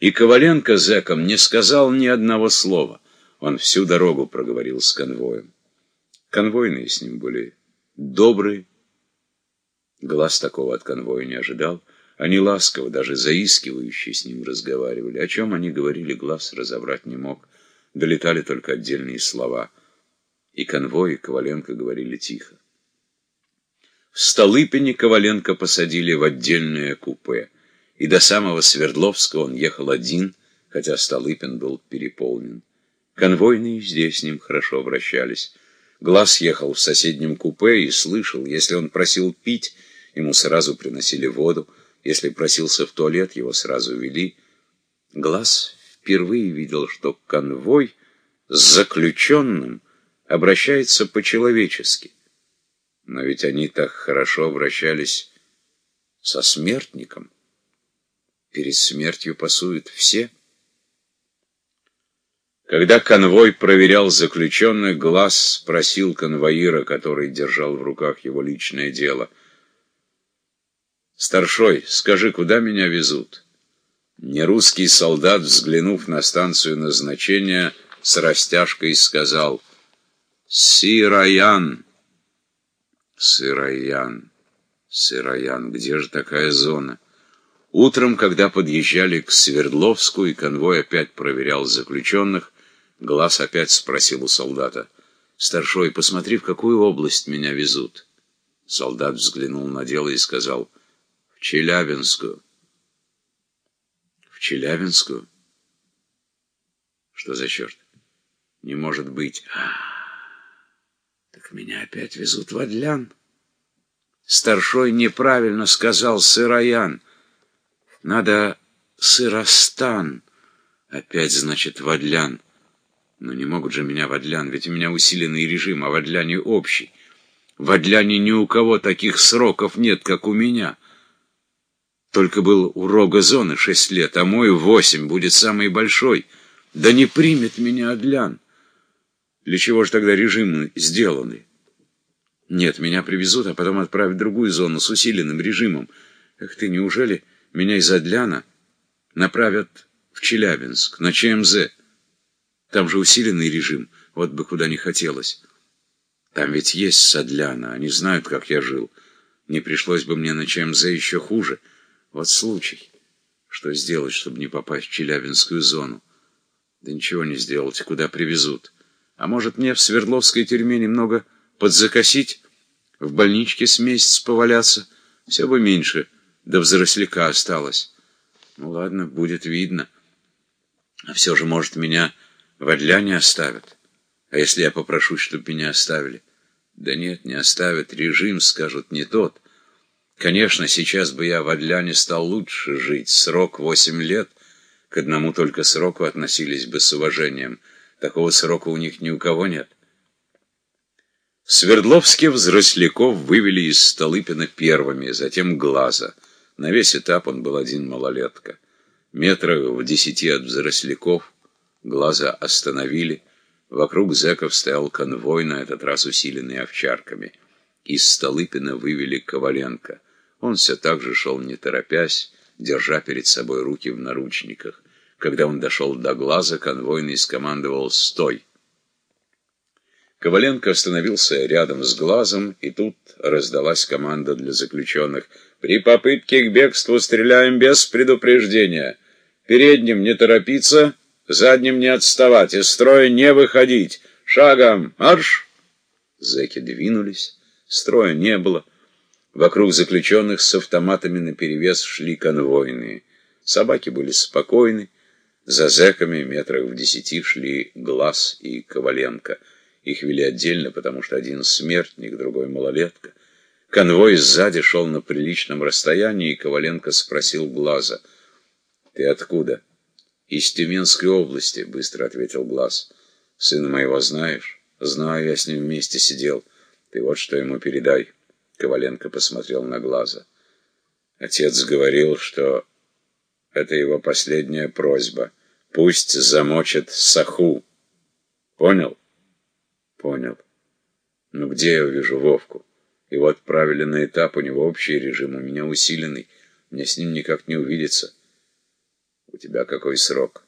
И Коваленко зэком не сказал ни одного слова. Он всю дорогу проговорил с конвоем. Конвойные с ним были добрые. Глаз такого от конвоя не ожидал. Они ласково, даже заискивающе с ним разговаривали. О чем они говорили, глаз разобрать не мог. Долетали только отдельные слова. И конвой, и Коваленко говорили тихо. В Столыпине Коваленко посадили в отдельное купе. И до самого Свердловска он ехал один, хотя Столыпин был переполнен. Конвойные здесь с ним хорошо обращались. Глаз ехал в соседнем купе и слышал, если он просил пить, ему сразу приносили воду, если просился в туалет, его сразу вели. Глаз впервые видел, что конвой с заключенным обращается по-человечески. Но ведь они так хорошо обращались со смертником. Перед смертью пасуют все. Когда конвой проверял заключенных, глаз спросил конвоира, который держал в руках его личное дело. «Старшой, скажи, куда меня везут?» Нерусский солдат, взглянув на станцию назначения, с растяжкой сказал «Сираян». «Сыраян, Сыраян, где же такая зона?» Утром, когда подъезжали к Свердловску, и конвой опять проверял заключенных, Глаз опять спросил у солдата. «Старшой, посмотри, в какую область меня везут». Солдат взглянул на дело и сказал, «В Челябинскую». «В Челябинскую?» «Что за черт? Не может быть». «Так меня опять везут в Адлян». Старшой неправильно сказал «Сыроян». Надо «Сыростан». Опять, значит, в Адлян. Но не могут же меня в Адлян, ведь у меня усиленный режим, а в Адляне общий. В Адляне ни у кого таких сроков нет, как у меня. Только был у рога зоны шесть лет, а мой восемь будет самый большой. Да не примет меня Адлян. Для чего же тогда режимы сделаны? Нет, меня привезут, а потом отправят в другую зону с усиленным режимом. Эх ты, неужели меня из Адляна направят в Челябинск, на ЧМЗ? Там же усиленный режим, вот бы куда не хотелось. Там ведь есть Садляна, они знают, как я жил. Не пришлось бы мне на ЧМЗ еще хуже. Вот случай. Что сделать, чтобы не попасть в Челябинскую зону? Да ничего не сделать, куда привезут. А может, мне в Свердловской тюрьме немного подзакосить? В больничке с месяц поваляться? Все бы меньше, до взросляка осталось. Ну ладно, будет видно. А все же, может, меня в Орляне оставят. А если я попрошу, чтобы меня оставили? Да нет, не оставят. Режим, скажут, не тот. Конечно, сейчас бы я в Орляне стал лучше жить. Срок восемь лет. К одному только сроку относились бы с уважением. Такого срока у них ни у кого нет. В Свердловске взросляков вывели из Столыпина первыми, затем Глаза. На весь этап он был один малолетка. Метрах в десяти от взросляков Глаза остановили. Вокруг зэков стоял конвой, на этот раз усиленный овчарками. Из Столыпина вывели Коваленко. Он все так же шел не торопясь, держа перед собой руки в наручниках. Когда он дошел до глаза, конвойный скомандовал «Стой!». Коваленко остановился рядом с глазом, и тут раздалась команда для заключенных. «При попытке к бегству стреляем без предупреждения. Передним не торопиться». Задним не отставать, из строя не выходить. Шагом марш! Зэки двинулись, строя не было. Вокруг заключенных с автоматами наперевес шли конвойные. Собаки были спокойны. За зэками метрах в десяти шли Глаз и Коваленко. Их вели отдельно, потому что один смертник, другой малолетка. Конвой сзади шел на приличном расстоянии, и Коваленко спросил Глаза. «Ты откуда?» «Из Тюменской области», — быстро ответил Глаз. «Сына моего знаешь?» «Знаю, я с ним вместе сидел. Ты вот что ему передай». Коваленко посмотрел на Глаза. Отец говорил, что это его последняя просьба. Пусть замочит Саху. Понял? Понял. Ну где я увижу Вовку? Его отправили на этап, у него общий режим, у меня усиленный. Мне с ним никак не увидеться. У тебя какой срок?